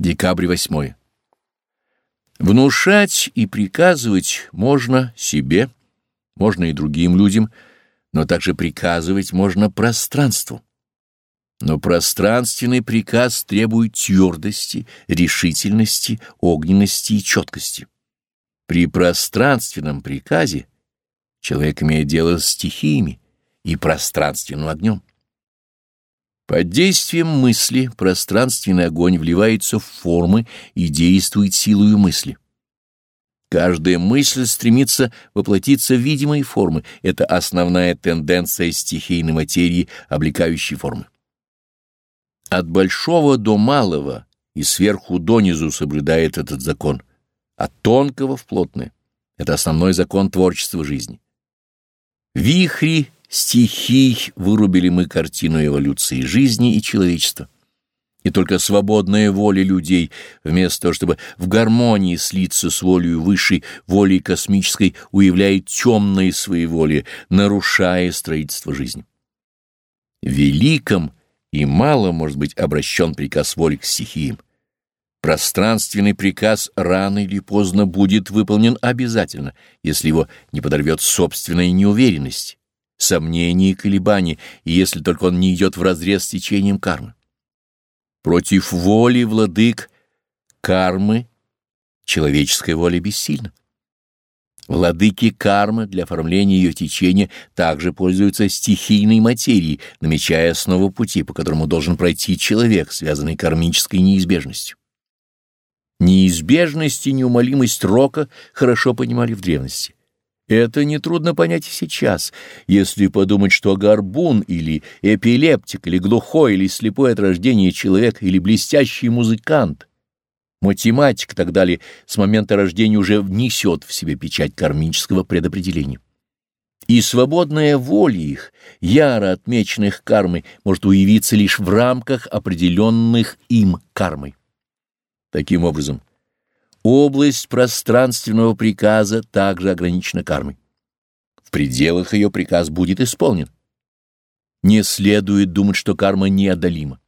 Декабрь 8. Внушать и приказывать можно себе, можно и другим людям, но также приказывать можно пространству. Но пространственный приказ требует твердости, решительности, огненности и четкости. При пространственном приказе человек имеет дело с стихиями и пространственным огнем. Под действием мысли пространственный огонь вливается в формы и действует силою мысли. Каждая мысль стремится воплотиться в видимые формы. Это основная тенденция стихийной материи, облекающей формы. От большого до малого и сверху донизу соблюдает этот закон, от тонкого в плотное. Это основной закон творчества жизни. Вихри стихий вырубили мы картину эволюции жизни и человечества. И только свободная воля людей, вместо того, чтобы в гармонии слиться с волей высшей, волей космической, уявляет темное своеволие, нарушая строительство жизни. Великом и мало может быть обращен приказ воли к стихиям. Пространственный приказ рано или поздно будет выполнен обязательно, если его не подорвет собственная неуверенность сомнений и колебаний, если только он не идет вразрез с течением кармы. Против воли владык кармы человеческая воля бессильна. Владыки кармы для оформления ее течения также пользуются стихийной материей, намечая основу пути, по которому должен пройти человек, связанный кармической неизбежностью. Неизбежность и неумолимость рока хорошо понимали в древности. Это нетрудно понять и сейчас, если подумать, что горбун или эпилептик, или глухой, или слепой от рождения человек, или блестящий музыкант, математик и так далее, с момента рождения уже внесет в себе печать кармического предопределения. И свободная воля их, яро отмеченных кармой, может уявиться лишь в рамках определенных им кармой. Таким образом, Область пространственного приказа также ограничена кармой. В пределах ее приказ будет исполнен. Не следует думать, что карма неодолима.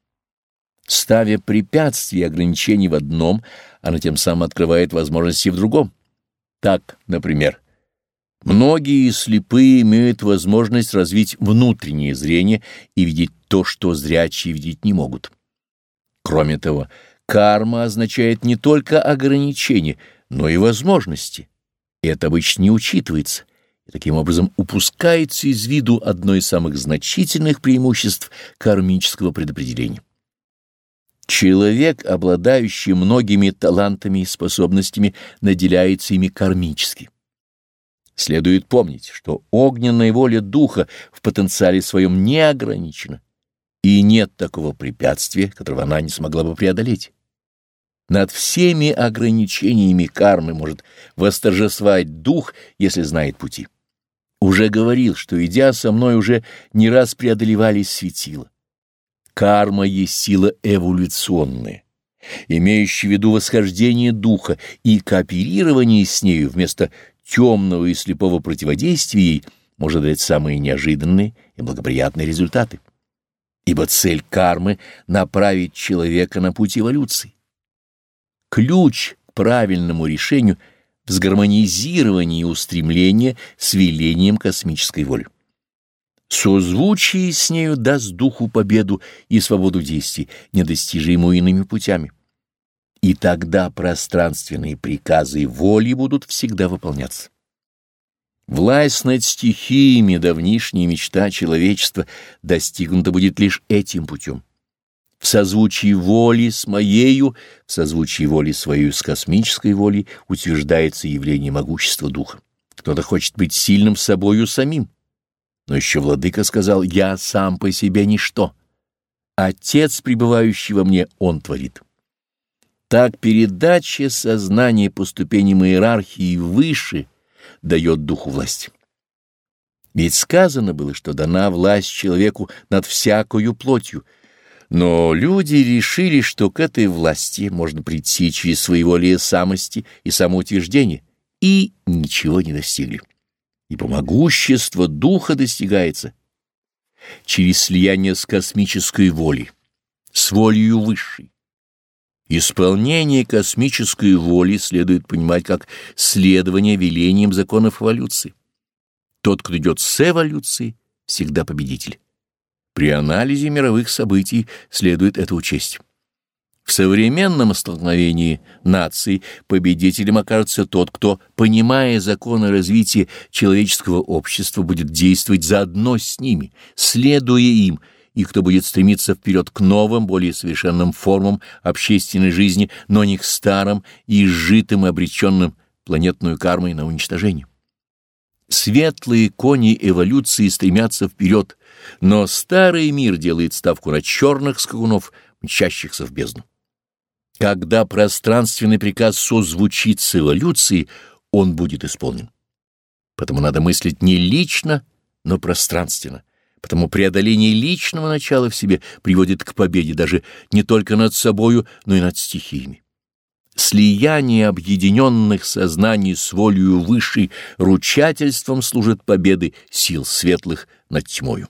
Ставя препятствия и ограничения в одном, она тем самым открывает возможности в другом. Так, например, многие слепые имеют возможность развить внутреннее зрение и видеть то, что зрячие видеть не могут. Кроме того, Карма означает не только ограничения, но и возможности. И это обычно не учитывается, и таким образом упускается из виду одно из самых значительных преимуществ кармического предопределения. Человек, обладающий многими талантами и способностями, наделяется ими кармически. Следует помнить, что огненная воля духа в потенциале своем не ограничена и нет такого препятствия, которого она не смогла бы преодолеть. Над всеми ограничениями кармы может восторжествовать дух, если знает пути. Уже говорил, что, идя со мной, уже не раз преодолевались светила. Карма есть сила эволюционная, имеющая в виду восхождение духа и кооперирование с нею вместо темного и слепого противодействия ей может дать самые неожиданные и благоприятные результаты ибо цель кармы — направить человека на путь эволюции. Ключ к правильному решению в сгармонизировании устремления с велением космической воли. Созвучие с нею даст духу победу и свободу действий, недостижимую иными путями. И тогда пространственные приказы воли будут всегда выполняться. Власть над стихиями, давнишняя мечта человечества, достигнута будет лишь этим путем. В созвучии воли с моею, в созвучии воли свою с космической волей утверждается явление могущества духа. Кто-то хочет быть сильным собою самим. Но еще владыка сказал, я сам по себе ничто. Отец, пребывающий во мне, он творит. Так передача сознания по ступеням иерархии выше — дает духу власть. Ведь сказано было, что дана власть человеку над всякою плотью, но люди решили, что к этой власти можно прийти через своеволие самости и самоутверждение, и ничего не достигли. Ибо могущество духа достигается через слияние с космической волей, с волею высшей. Исполнение космической воли следует понимать как следование велениям законов эволюции. Тот, кто идет с эволюцией, всегда победитель. При анализе мировых событий следует это учесть. В современном столкновении наций победителем окажется тот, кто, понимая законы развития человеческого общества, будет действовать заодно с ними, следуя им, и кто будет стремиться вперед к новым, более совершенным формам общественной жизни, но не к старым и изжитым и обреченным планетную кармой на уничтожение. Светлые кони эволюции стремятся вперед, но старый мир делает ставку на черных скакунов, мчащихся в бездну. Когда пространственный приказ созвучит с эволюцией, он будет исполнен. Потому надо мыслить не лично, но пространственно. Потому преодоление личного начала в себе приводит к победе даже не только над собою, но и над стихиями. Слияние объединенных сознаний с волею высшей ручательством служит победы сил светлых над тьмою.